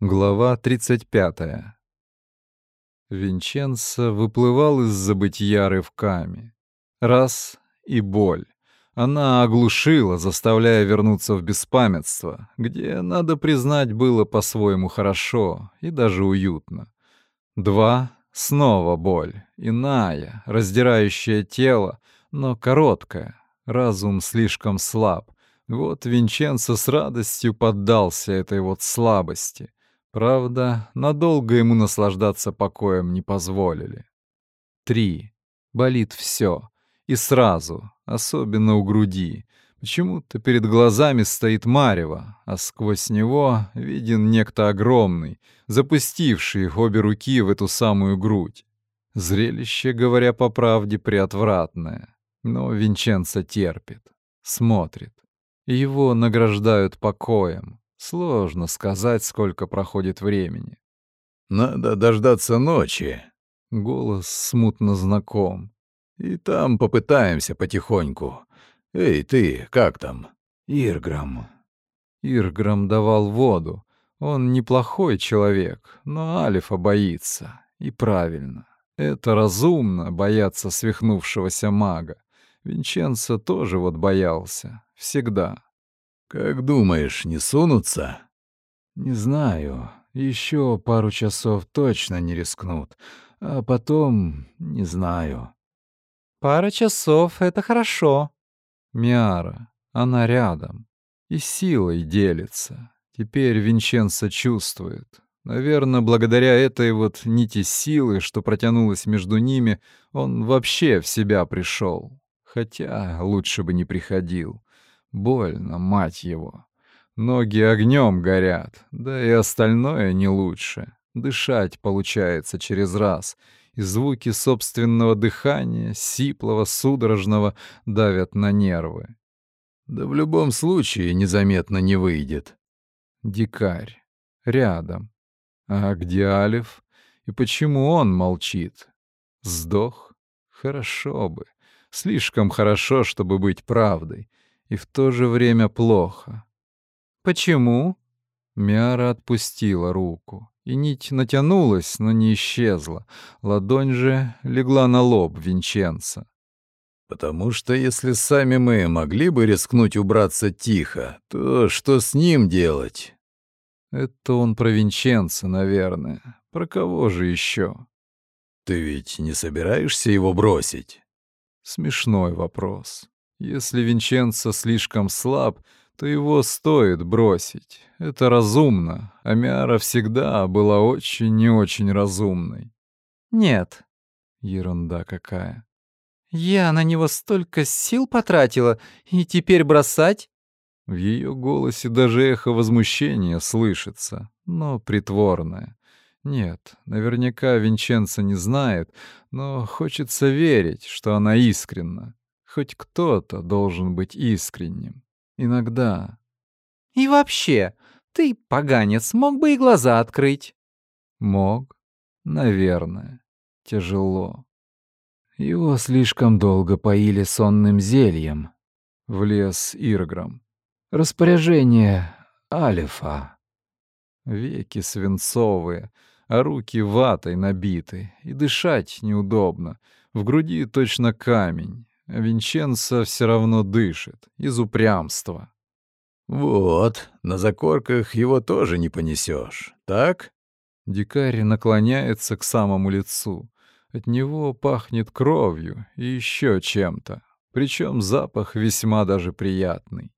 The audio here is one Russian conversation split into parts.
Глава 35. Винченцо выплывал из забытья рывками. Раз — и боль. Она оглушила, заставляя вернуться в беспамятство, где, надо признать, было по-своему хорошо и даже уютно. Два — снова боль, иная, раздирающая тело, но короткая. Разум слишком слаб. Вот Винченцо с радостью поддался этой вот слабости. Правда, надолго ему наслаждаться покоем не позволили. Три. Болит все. И сразу, особенно у груди. Почему-то перед глазами стоит Марева, а сквозь него виден некто огромный, запустивший обе руки в эту самую грудь. Зрелище, говоря по правде, приотвратное. Но Винченцо терпит, смотрит. Его награждают покоем, Сложно сказать, сколько проходит времени. «Надо дождаться ночи», — голос смутно знаком. «И там попытаемся потихоньку. Эй, ты, как там?» «Ирграм». Ирграм давал воду. Он неплохой человек, но Алифа боится. И правильно. Это разумно, бояться свихнувшегося мага. Винченцо тоже вот боялся. Всегда. «Как думаешь, не сунутся?» «Не знаю. Еще пару часов точно не рискнут. А потом не знаю». «Пара часов — это хорошо». Миара, она рядом. И силой делится. Теперь Винченцо чувствует. Наверное, благодаря этой вот нити силы, что протянулась между ними, он вообще в себя пришел. Хотя лучше бы не приходил. Больно, мать его. Ноги огнем горят, да и остальное не лучше. Дышать получается через раз, и звуки собственного дыхания, сиплого, судорожного, давят на нервы. Да в любом случае незаметно не выйдет. Дикарь. Рядом. А где Алиф? И почему он молчит? Сдох? Хорошо бы. Слишком хорошо, чтобы быть правдой и в то же время плохо. «Почему?» Мяра отпустила руку, и нить натянулась, но не исчезла. Ладонь же легла на лоб Винченца. «Потому что если сами мы могли бы рискнуть убраться тихо, то что с ним делать?» «Это он про Винченца, наверное. Про кого же еще?» «Ты ведь не собираешься его бросить?» Смешной вопрос. Если Винченцо слишком слаб, то его стоит бросить. Это разумно, а Миара всегда была очень и очень разумной. Нет. Ерунда какая. Я на него столько сил потратила, и теперь бросать? В ее голосе даже эхо возмущения слышится, но притворное. Нет, наверняка Винченцо не знает, но хочется верить, что она искренна. Хоть кто-то должен быть искренним. Иногда. И вообще, ты, поганец, мог бы и глаза открыть. Мог. Наверное. Тяжело. Его слишком долго поили сонным зельем. Влез Ирграм. Распоряжение Алифа. Веки свинцовые, а руки ватой набиты, и дышать неудобно. В груди точно камень. Винченцо все равно дышит, из упрямства. «Вот, на закорках его тоже не понесешь, так?» Дикарь наклоняется к самому лицу. От него пахнет кровью и еще чем-то, причем запах весьма даже приятный.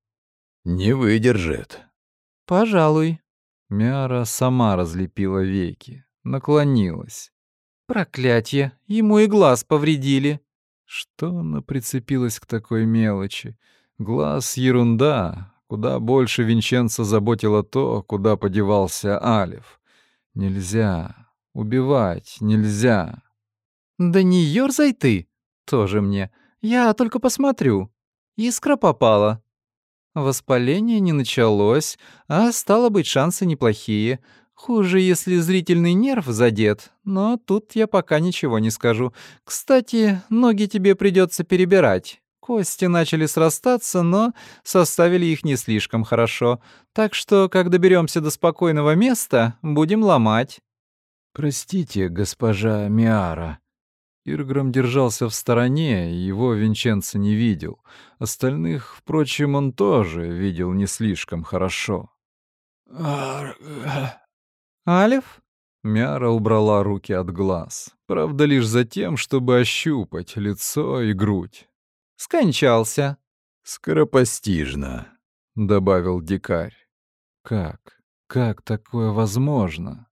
«Не выдержит». «Пожалуй». Мяра сама разлепила веки, наклонилась. «Проклятье, ему и глаз повредили». Что она прицепилась к такой мелочи? Глаз — ерунда. Куда больше Винченца заботило то, куда подевался Алиф. Нельзя. Убивать нельзя. «Да не ёрзай ты! Тоже мне. Я только посмотрю. Искра попала». Воспаление не началось, а стало быть, шансы неплохие. Хуже, если зрительный нерв задет, но тут я пока ничего не скажу. Кстати, ноги тебе придется перебирать. Кости начали срастаться, но составили их не слишком хорошо. Так что, как доберемся до спокойного места, будем ломать. Простите, госпожа Миара. Ирграм держался в стороне, его Винченцо не видел. Остальных, впрочем, он тоже видел не слишком хорошо. Алиф? Мяра убрала руки от глаз. Правда, лишь за тем, чтобы ощупать лицо и грудь. Скончался. Скоропостижно, добавил дикарь. Как? Как такое возможно?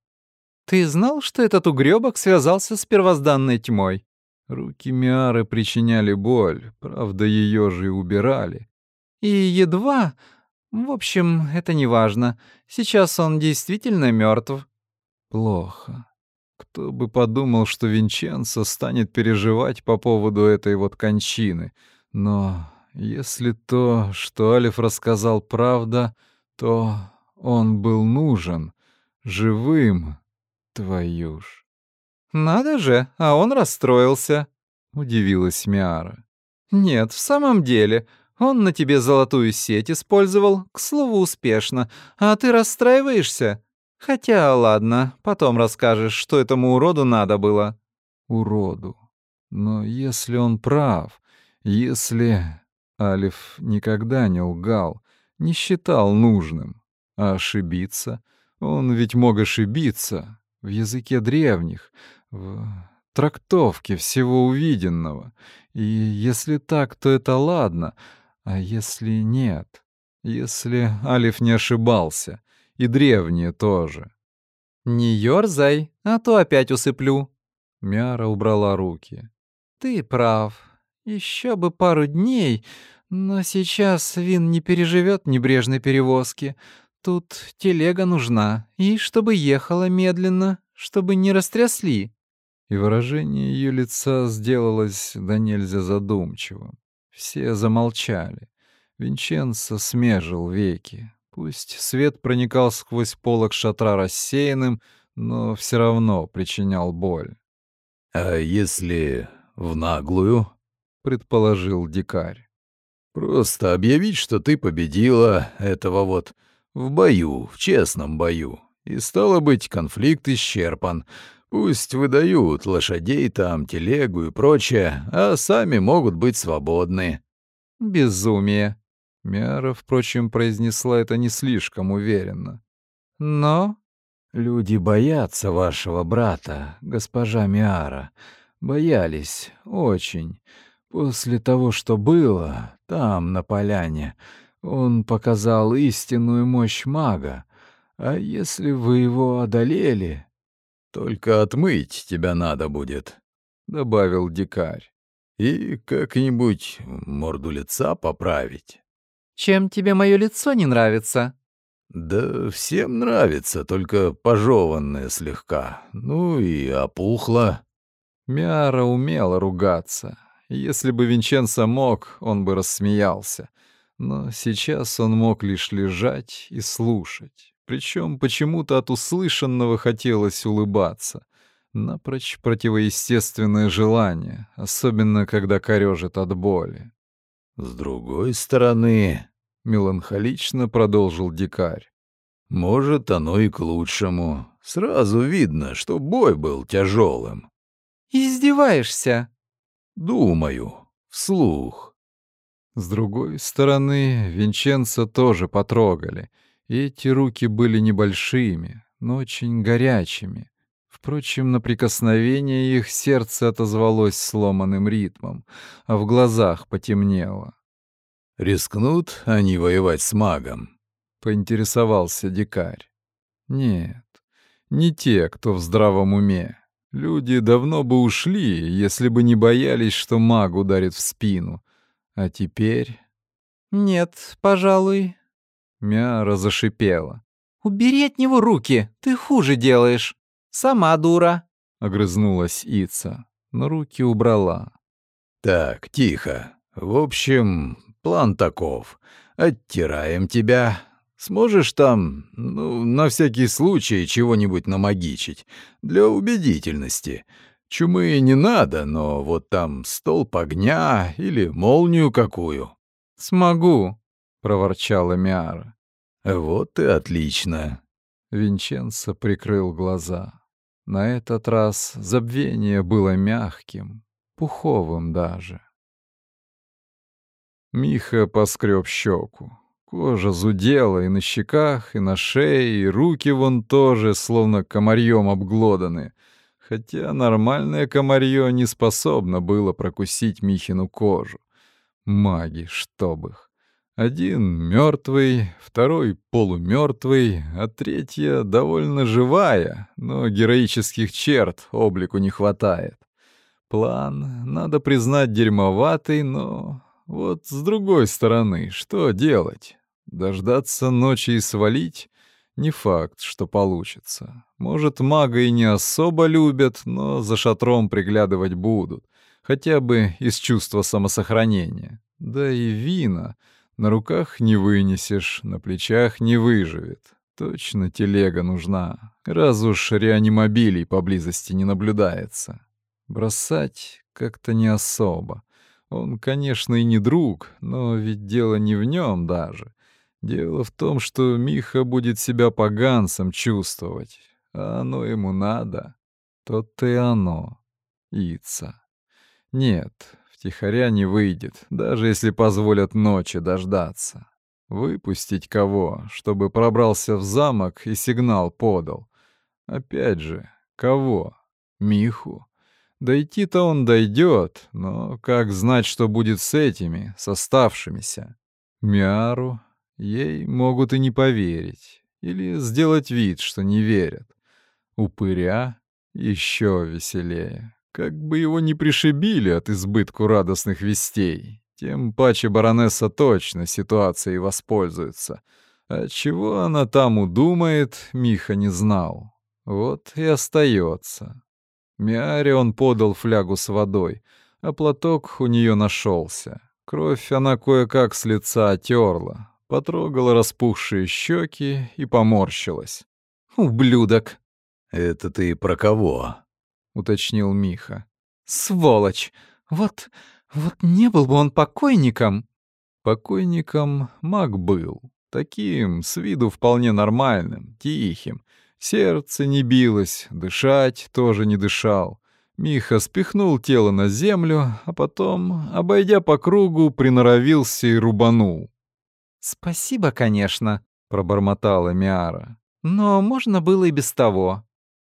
Ты знал, что этот угрёбок связался с первозданной тьмой? Руки Миары причиняли боль, правда, ее же и убирали. И едва... В общем, это не важно. Сейчас он действительно мертв. Плохо. Кто бы подумал, что Винченцо станет переживать по поводу этой вот кончины. Но если то, что Алиф рассказал, правда, то он был нужен, живым, твою ж. «Надо же, а он расстроился», — удивилась Миара. «Нет, в самом деле, он на тебе золотую сеть использовал, к слову, успешно, а ты расстраиваешься? Хотя, ладно, потом расскажешь, что этому уроду надо было». «Уроду. Но если он прав, если...» Алиф никогда не лгал, не считал нужным. А ошибиться? Он ведь мог ошибиться. В языке древних, в трактовке всего увиденного. И если так, то это ладно. А если нет? Если Алиф не ошибался? И древние тоже. «Не ёрзай, а то опять усыплю». Мяра убрала руки. «Ты прав. Еще бы пару дней, но сейчас Вин не переживет небрежной перевозки. Тут телега нужна, и чтобы ехала медленно, чтобы не растрясли» и выражение ее лица сделалось да нельзя задумчивым. Все замолчали. Винченцо смежил веки. Пусть свет проникал сквозь полок шатра рассеянным, но все равно причинял боль. «А если в наглую?» — предположил дикарь. «Просто объявить, что ты победила этого вот в бою, в честном бою, и, стало быть, конфликт исчерпан, Пусть выдают лошадей там, телегу и прочее, а сами могут быть свободны. Безумие. Мяра, впрочем, произнесла это не слишком уверенно. Но люди боятся вашего брата, госпожа Миара. Боялись очень. После того, что было там, на поляне, он показал истинную мощь мага. А если вы его одолели, только отмыть тебя надо будет, — добавил дикарь. И как-нибудь морду лица поправить. Чем тебе мое лицо не нравится? Да всем нравится, только пожеванное слегка. Ну и опухло. Мяра умела ругаться. Если бы Винченцо мог, он бы рассмеялся. Но сейчас он мог лишь лежать и слушать. Причем почему-то от услышанного хотелось улыбаться. Напрочь противоестественное желание, особенно когда корёжит от боли. «С другой стороны», — меланхолично продолжил дикарь, «может, оно и к лучшему. Сразу видно, что бой был тяжелым. «Издеваешься?» «Думаю, вслух». С другой стороны, Винченца тоже потрогали — эти руки были небольшими, но очень горячими. Впрочем, на прикосновение их сердце отозвалось сломанным ритмом, а в глазах потемнело. «Рискнут они воевать с магом?» — поинтересовался дикарь. «Нет, не те, кто в здравом уме. Люди давно бы ушли, если бы не боялись, что маг ударит в спину. А теперь...» «Нет, пожалуй, Мяра зашипела. «Убери от него руки, ты хуже делаешь. Сама дура», — огрызнулась Ица, но руки убрала. «Так, тихо. В общем, план таков. Оттираем тебя. Сможешь там, ну, на всякий случай, чего-нибудь намагичить. Для убедительности. Чумы не надо, но вот там столб огня или молнию какую». «Смогу», — проворчала Миара. «Вот и отлично». Винченцо прикрыл глаза. На этот раз забвение было мягким, пуховым даже. Миха поскреб щеку. Кожа зудела и на щеках, и на шее, и руки вон тоже, словно комарьем обглоданы. Хотя нормальное комарье не способно было прокусить Михину кожу. Маги, чтоб их. Один мертвый, второй полумертвый, а третья довольно живая, но героических черт облику не хватает. План, надо признать, дерьмоватый, но вот с другой стороны, что делать? Дождаться ночи и свалить? Не факт, что получится. Может, мага и не особо любят, но за шатром приглядывать будут. Хотя бы из чувства самосохранения. Да и вина на руках не вынесешь, на плечах не выживет. Точно телега нужна, раз уж реанимобилей поблизости не наблюдается. Бросать как-то не особо. Он, конечно, и не друг, но ведь дело не в нем даже. Дело в том, что Миха будет себя поганцем чувствовать, а оно ему надо. То-то и оно. Ица. Нет, втихаря не выйдет, даже если позволят ночи дождаться. Выпустить кого, чтобы пробрался в замок и сигнал подал. Опять же, кого? Миху? Дойти-то он дойдет, но как знать, что будет с этими, с оставшимися? Миару Ей могут и не поверить, или сделать вид, что не верят. Упыря еще веселее. Как бы его не пришибили от избытку радостных вестей, тем паче баронесса точно ситуацией воспользуется. А чего она там удумает, Миха не знал. Вот и остается. Миаре он подал флягу с водой, а платок у нее нашелся. Кровь она кое-как с лица отерла, потрогала распухшие щеки и поморщилась. «Ублюдок!» «Это ты про кого?» — уточнил Миха. «Сволочь! Вот, вот не был бы он покойником!» Покойником маг был. Таким, с виду вполне нормальным, тихим. Сердце не билось, дышать тоже не дышал. Миха спихнул тело на землю, а потом, обойдя по кругу, приноровился и рубанул. «Спасибо, конечно», — пробормотала Миара. «Но можно было и без того».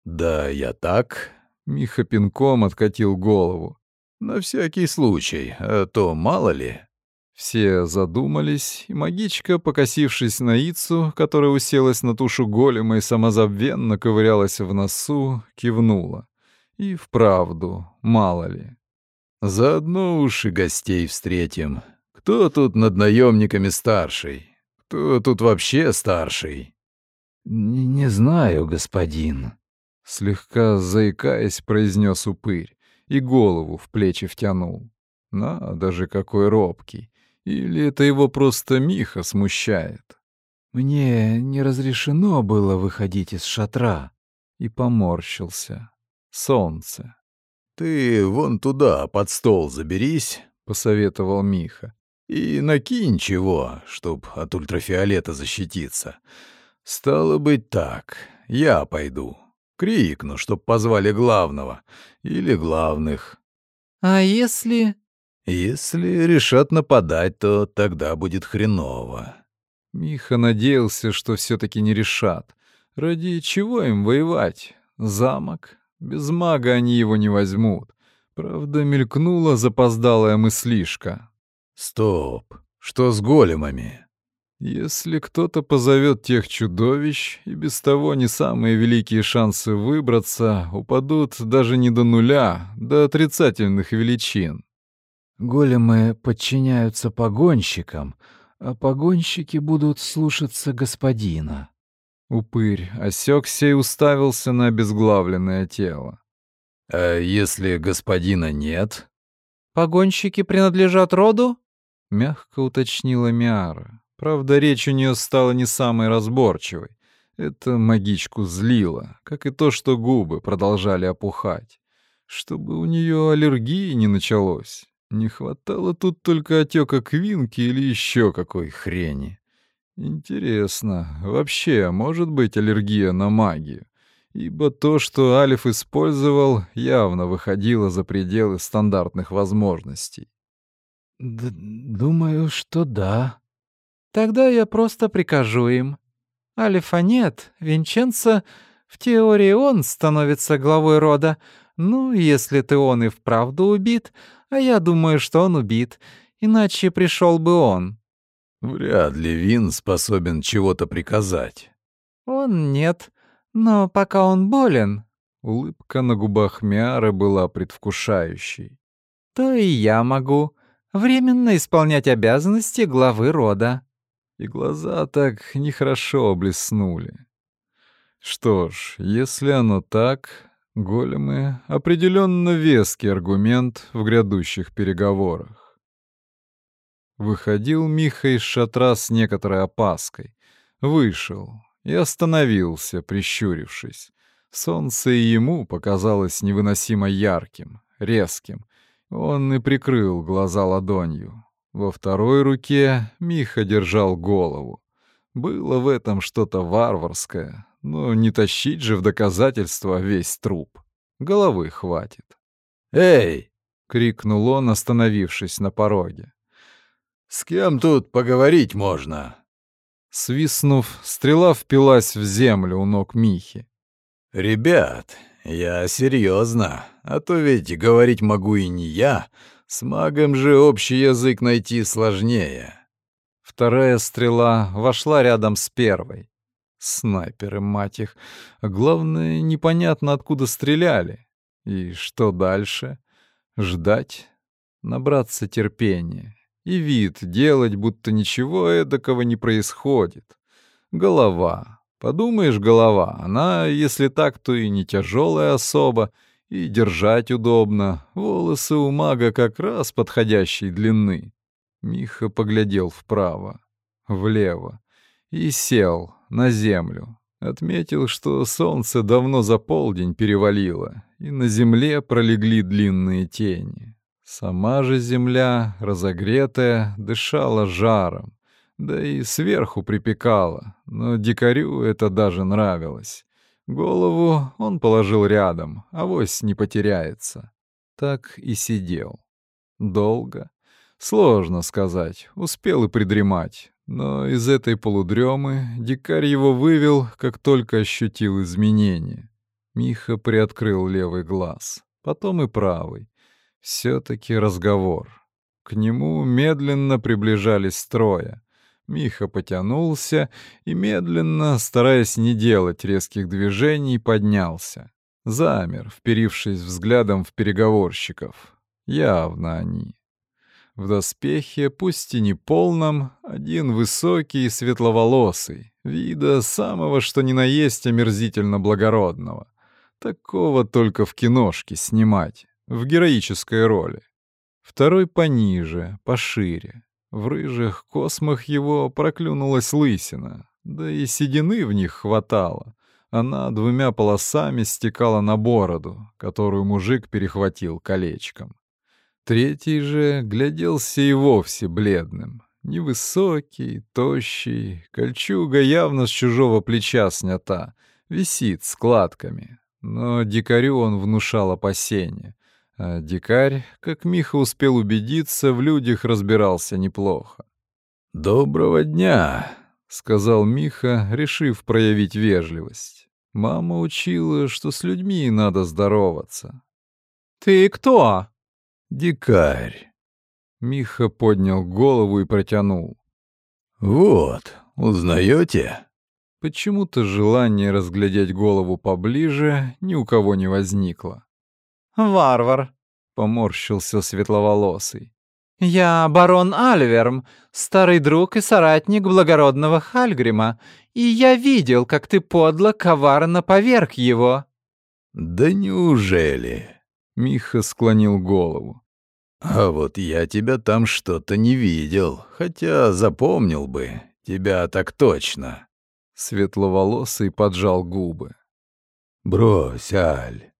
«Да я так...» — Миха пинком откатил голову. «На всякий случай, а то мало ли...» Все задумались, и магичка, покосившись на Ицу, которая уселась на тушу голема и самозабвенно ковырялась в носу, кивнула. И вправду, мало ли. «Заодно уж и гостей встретим», кто тут над наемниками старший? Кто тут вообще старший? Не, знаю, господин. Слегка заикаясь, произнес упырь и голову в плечи втянул. На, даже какой робкий. Или это его просто Миха смущает? Мне не разрешено было выходить из шатра. И поморщился. Солнце. «Ты вон туда, под стол заберись», — посоветовал Миха. И накинь чего, чтоб от ультрафиолета защититься. Стало быть так, я пойду. Крикну, чтоб позвали главного. Или главных. А если... Если решат нападать, то тогда будет хреново. Миха надеялся, что все таки не решат. Ради чего им воевать? Замок? Без мага они его не возьмут. Правда, мелькнула запоздалая мыслишка. Стоп. Что с големами? Если кто-то позовет тех чудовищ, и без того не самые великие шансы выбраться упадут даже не до нуля, до отрицательных величин. Големы подчиняются погонщикам, а погонщики будут слушаться господина. Упырь осекся и уставился на обезглавленное тело. А если господина нет? Погонщики принадлежат роду? — мягко уточнила Миара. Правда, речь у нее стала не самой разборчивой. Это магичку злило, как и то, что губы продолжали опухать. Чтобы у нее аллергии не началось. Не хватало тут только отека квинки или еще какой хрени. Интересно, вообще может быть аллергия на магию? Ибо то, что Алиф использовал, явно выходило за пределы стандартных возможностей. Д «Думаю, что да. Тогда я просто прикажу им. Алифа нет, Винченцо, в теории он становится главой рода. Ну, если ты он и вправду убит, а я думаю, что он убит, иначе пришел бы он». «Вряд ли Вин способен чего-то приказать». «Он нет, но пока он болен...» Улыбка на губах Миары была предвкушающей. «То и я могу временно исполнять обязанности главы рода». И глаза так нехорошо блеснули. Что ж, если оно так, големы — определенно веский аргумент в грядущих переговорах. Выходил Миха из шатра с некоторой опаской. Вышел и остановился, прищурившись. Солнце и ему показалось невыносимо ярким, резким. Он и прикрыл глаза ладонью. Во второй руке Миха держал голову. Было в этом что-то варварское, но не тащить же в доказательство весь труп. Головы хватит. «Эй!» — крикнул он, остановившись на пороге. «С кем тут поговорить можно?» Свистнув, стрела впилась в землю у ног Михи. «Ребят, я серьезно, а то ведь говорить могу и не я, с магом же общий язык найти сложнее». Вторая стрела вошла рядом с первой. Снайперы, мать их. Главное, непонятно, откуда стреляли. И что дальше? Ждать? Набраться терпения. И вид делать, будто ничего эдакого не происходит. Голова. Подумаешь, голова. Она, если так, то и не тяжелая особа, и держать удобно. Волосы у мага как раз подходящей длины. Миха поглядел вправо, влево и сел на землю. Отметил, что солнце давно за полдень перевалило, и на земле пролегли длинные тени. Сама же земля, разогретая, дышала жаром, да и сверху припекала, но дикарю это даже нравилось. Голову он положил рядом, авось не потеряется. Так и сидел. Долго. Сложно сказать, успел и придремать. Но из этой полудремы дикарь его вывел, как только ощутил изменения. Миха приоткрыл левый глаз, потом и правый. Все-таки разговор. К нему медленно приближались трое. Миха потянулся и медленно, стараясь не делать резких движений, поднялся. Замер, вперившись взглядом в переговорщиков. Явно они. В доспехе, пусть и не полном, один высокий и светловолосый, вида самого что ни на есть омерзительно благородного. Такого только в киношке снимать, в героической роли. Второй пониже, пошире. В рыжих космах его проклюнулась лысина, да и седины в них хватало. Она двумя полосами стекала на бороду, которую мужик перехватил колечком. Третий же гляделся и вовсе бледным. Невысокий, тощий, кольчуга явно с чужого плеча снята, висит складками. Но дикарю он внушал опасения. А дикарь, как Миха успел убедиться, в людях разбирался неплохо. «Доброго дня!» — сказал Миха, решив проявить вежливость. Мама учила, что с людьми надо здороваться. «Ты кто?» Дикарь. Миха поднял голову и протянул. Вот, узнаете? Почему-то желание разглядеть голову поближе ни у кого не возникло. «Варвар», — поморщился светловолосый. «Я барон Альверм, старый друг и соратник благородного Хальгрима, и я видел, как ты подло коварно поверг его». «Да неужели?» — Миха склонил голову. А вот я тебя там что-то не видел, хотя запомнил бы. Тебя так точно. Светловолосый поджал губы. Брось, Аль.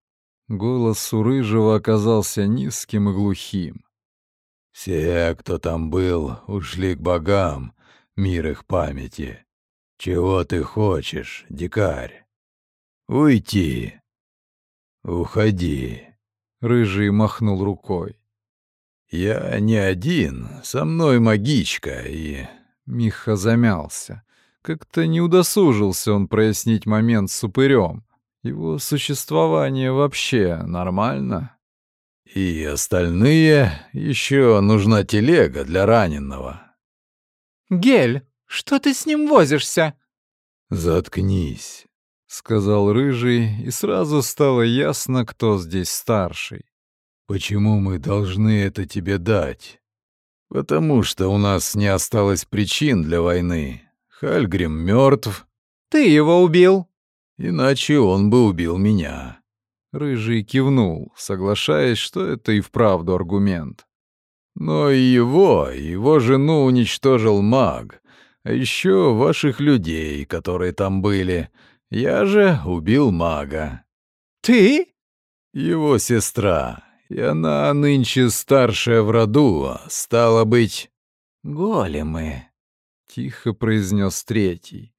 Голос у Рыжего оказался низким и глухим. «Все, кто там был, ушли к богам, мир их памяти. Чего ты хочешь, дикарь? Уйти. Уходи». Рыжий махнул рукой. «Я не один, со мной магичка, и...» Миха замялся. Как-то не удосужился он прояснить момент с упырем. Его существование вообще нормально? И остальные еще нужна телега для раненого. «Гель, что ты с ним возишься?» «Заткнись», — сказал Рыжий, и сразу стало ясно, кто здесь старший. «Почему мы должны это тебе дать?» «Потому что у нас не осталось причин для войны. Хальгрим мертв. Ты его убил. Иначе он бы убил меня. Рыжий кивнул, соглашаясь, что это и вправду аргумент. Но и его, его жену уничтожил маг, а еще ваших людей, которые там были. Я же убил мага. Ты? Его сестра, и она нынче старшая в роду, стала быть... Големы. — тихо произнес третий.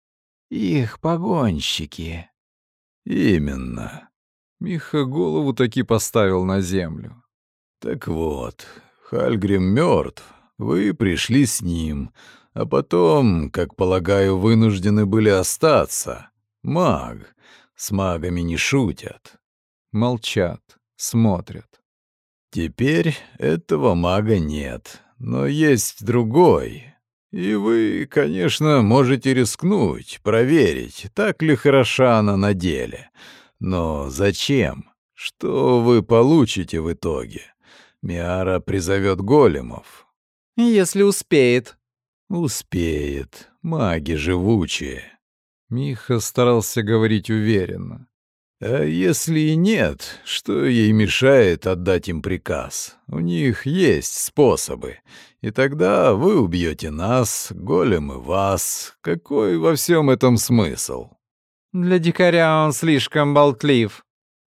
«Их погонщики». «Именно». Миха голову таки поставил на землю. «Так вот, Хальгрим мертв, вы пришли с ним, а потом, как полагаю, вынуждены были остаться. Маг. С магами не шутят». Молчат, смотрят. «Теперь этого мага нет, но есть другой, и вы, конечно, можете рискнуть, проверить, так ли хороша она на деле. Но зачем? Что вы получите в итоге? Миара призовет големов. Если успеет. Успеет. Маги живучие. Миха старался говорить уверенно. А если и нет, что ей мешает отдать им приказ? У них есть способы. И тогда вы убьете нас, голем и вас. Какой во всем этом смысл? Для дикаря он слишком болтлив.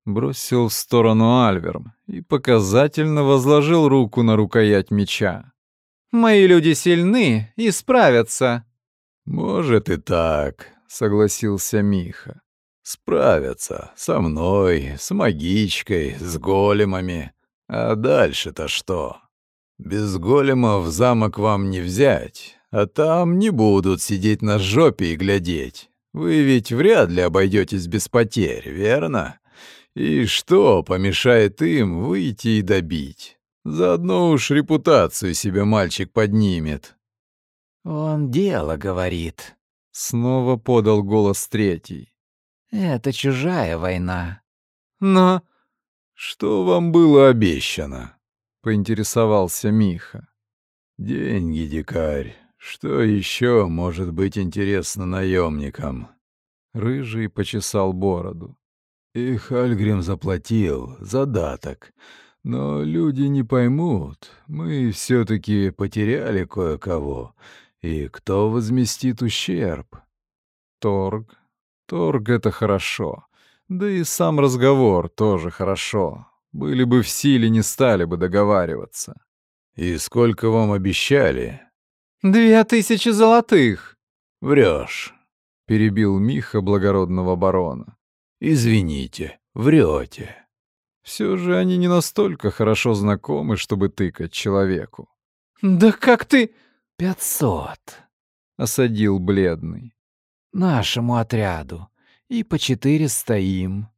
Бросил в сторону Альверм и показательно возложил руку на рукоять меча. Мои люди сильны и справятся. Может и так, согласился Миха. Справятся со мной, с магичкой, с големами. А дальше-то что? Без големов замок вам не взять, а там не будут сидеть на жопе и глядеть. Вы ведь вряд ли обойдетесь без потерь, верно? И что помешает им выйти и добить? Заодно уж репутацию себе мальчик поднимет. «Он дело говорит», — снова подал голос третий. Это чужая война. Но что вам было обещано? поинтересовался Миха. Деньги, дикарь. Что еще может быть интересно наемникам? Рыжий почесал бороду. Их Альгрим заплатил задаток. Но люди не поймут. Мы все-таки потеряли кое-кого. И кто возместит ущерб? Торг, Торг — это хорошо. Да и сам разговор тоже хорошо. Были бы в силе, не стали бы договариваться. «И сколько вам обещали?» «Две тысячи золотых!» «Врешь», — перебил Миха благородного барона. «Извините, врете». Все же они не настолько хорошо знакомы, чтобы тыкать человеку. «Да как ты...» «Пятьсот», — осадил бледный нашему отряду. И по четыре стоим.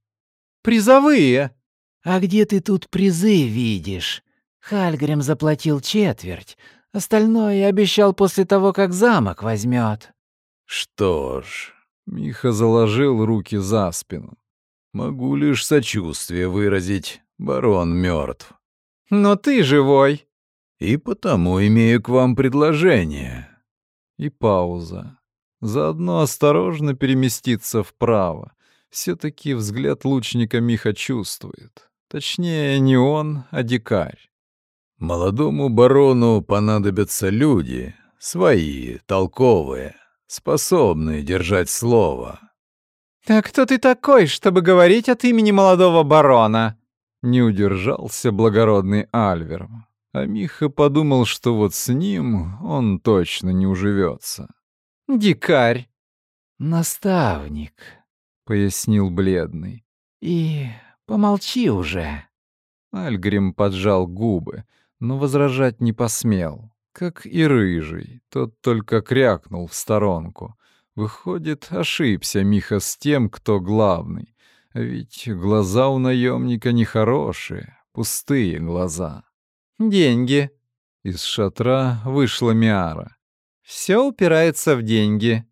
Призовые! А где ты тут призы видишь? Хальгрим заплатил четверть. Остальное обещал после того, как замок возьмет. Что ж, Миха заложил руки за спину. Могу лишь сочувствие выразить. Барон мертв. Но ты живой. И потому имею к вам предложение. И пауза. Заодно осторожно переместиться вправо. Все-таки взгляд лучника Миха чувствует. Точнее, не он, а дикарь. Молодому барону понадобятся люди, свои, толковые, способные держать слово. «А кто ты такой, чтобы говорить от имени молодого барона?» Не удержался благородный Альвер. А Миха подумал, что вот с ним он точно не уживется. «Дикарь!» «Наставник», — пояснил бледный. «И помолчи уже». Альгрим поджал губы, но возражать не посмел, как и рыжий. Тот только крякнул в сторонку. Выходит, ошибся Миха с тем, кто главный. Ведь глаза у наемника нехорошие, пустые глаза. «Деньги». Из шатра вышла Миара. «Все упирается в деньги».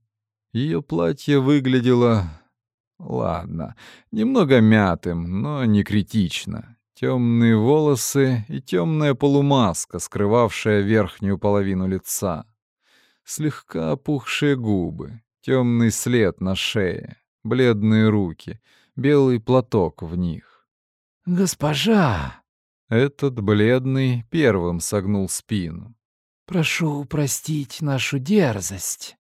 Ее платье выглядело... Ладно, немного мятым, но не критично. Темные волосы и темная полумаска, скрывавшая верхнюю половину лица. Слегка опухшие губы, темный след на шее, бледные руки, белый платок в них. «Госпожа!» Этот бледный первым согнул спину. «Прошу простить нашу дерзость».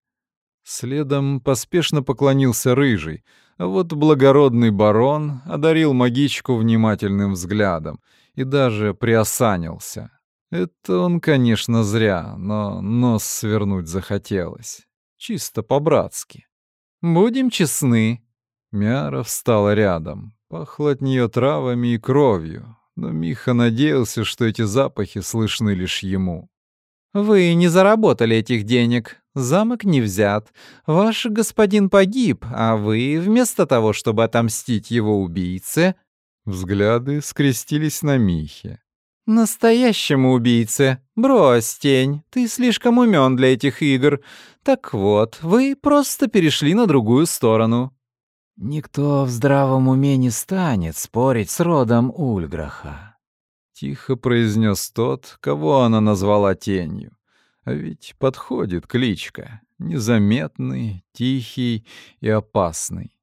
Следом поспешно поклонился рыжий, а вот благородный барон одарил магичку внимательным взглядом и даже приосанился. Это он, конечно, зря, но нос свернуть захотелось. Чисто по-братски. «Будем честны». Мяра встала рядом. Пахло от нее травами и кровью, но Миха надеялся, что эти запахи слышны лишь ему. «Вы не заработали этих денег, замок не взят, ваш господин погиб, а вы, вместо того, чтобы отомстить его убийце...» Взгляды скрестились на Михе. «Настоящему убийце. Брось, тень, ты слишком умен для этих игр. Так вот, вы просто перешли на другую сторону». «Никто в здравом уме не станет спорить с родом Ульграха», — тихо произнес тот, кого она назвала тенью. А ведь подходит кличка. Незаметный, тихий и опасный.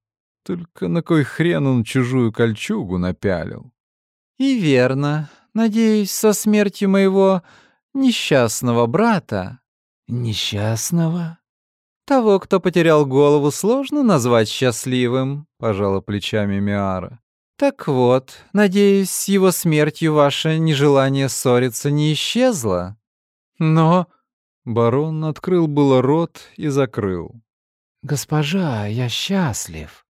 Только на кой хрен он чужую кольчугу напялил? «И верно. Надеюсь, со смертью моего несчастного брата...» «Несчастного?» «Того, кто потерял голову, сложно назвать счастливым», — пожала плечами Миара. «Так вот, надеюсь, с его смертью ваше нежелание ссориться не исчезло?» «Но...» Барон открыл было рот и закрыл. «Госпожа, я счастлив».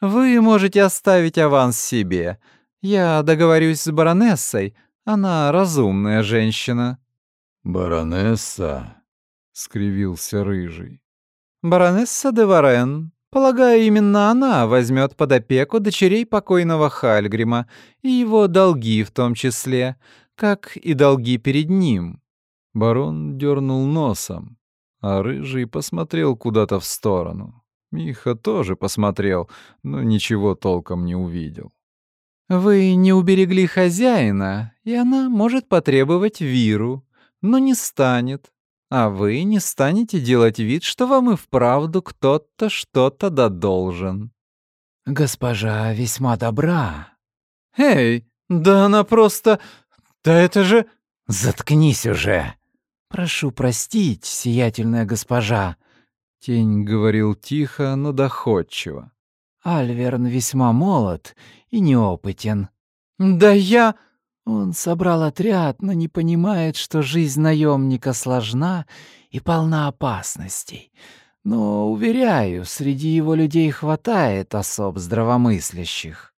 «Вы можете оставить аванс себе. Я договорюсь с баронессой. Она разумная женщина». «Баронесса?» — скривился Рыжий. «Баронесса де Варен. Полагаю, именно она возьмет под опеку дочерей покойного Хальгрима и его долги в том числе, как и долги перед ним». Барон дернул носом, а Рыжий посмотрел куда-то в сторону. Миха тоже посмотрел, но ничего толком не увидел. «Вы не уберегли хозяина, и она может потребовать виру, но не станет. А вы не станете делать вид, что вам и вправду кто-то что-то додолжен». «Госпожа весьма добра». «Эй, да она просто... Да это же...» «Заткнись уже! Прошу простить, сиятельная госпожа!» Тень говорил тихо, но доходчиво. «Альверн весьма молод и неопытен». «Да я...» Он собрал отряд, но не понимает, что жизнь наемника сложна и полна опасностей. Но, уверяю, среди его людей хватает особ здравомыслящих.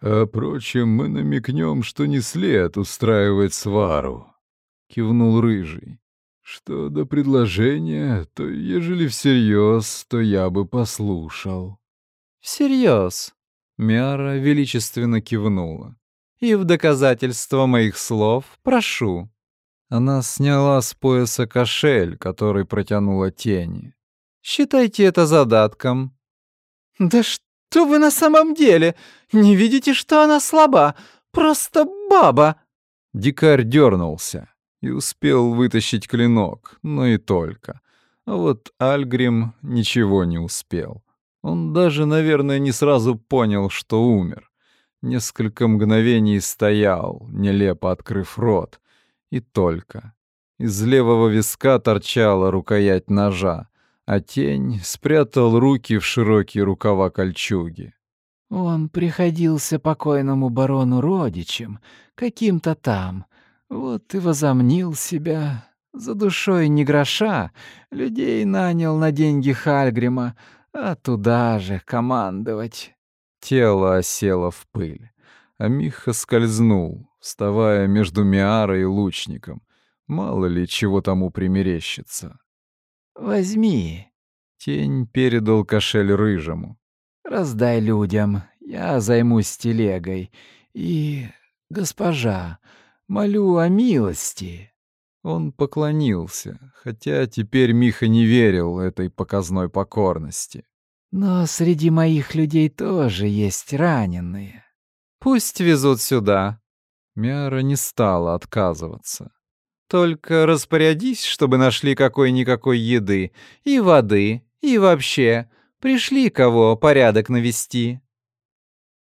«А, впрочем, мы намекнем, что не след устраивать свару», — кивнул Рыжий. «Что до предложения, то ежели всерьез, то я бы послушал». «Всерьез?» — Мяра величественно кивнула. И в доказательство моих слов прошу». Она сняла с пояса кошель, который протянула тени. «Считайте это задатком». «Да что вы на самом деле? Не видите, что она слаба? Просто баба!» Дикарь дернулся и успел вытащить клинок, но и только. А вот Альгрим ничего не успел. Он даже, наверное, не сразу понял, что умер. Несколько мгновений стоял, нелепо открыв рот. И только. Из левого виска торчала рукоять ножа, а тень спрятал руки в широкие рукава кольчуги. Он приходился покойному барону родичем, каким-то там. Вот и возомнил себя. За душой не гроша, людей нанял на деньги Хальгрима, а туда же командовать. Тело осело в пыль, а Миха скользнул, вставая между Миарой и лучником. Мало ли чего тому примерещится. «Возьми». Тень передал кошель рыжему. «Раздай людям, я займусь телегой. И, госпожа, молю о милости». Он поклонился, хотя теперь Миха не верил этой показной покорности. «Но среди моих людей тоже есть раненые». «Пусть везут сюда». Мяра не стала отказываться. «Только распорядись, чтобы нашли какой-никакой еды, и воды, и вообще, пришли кого порядок навести».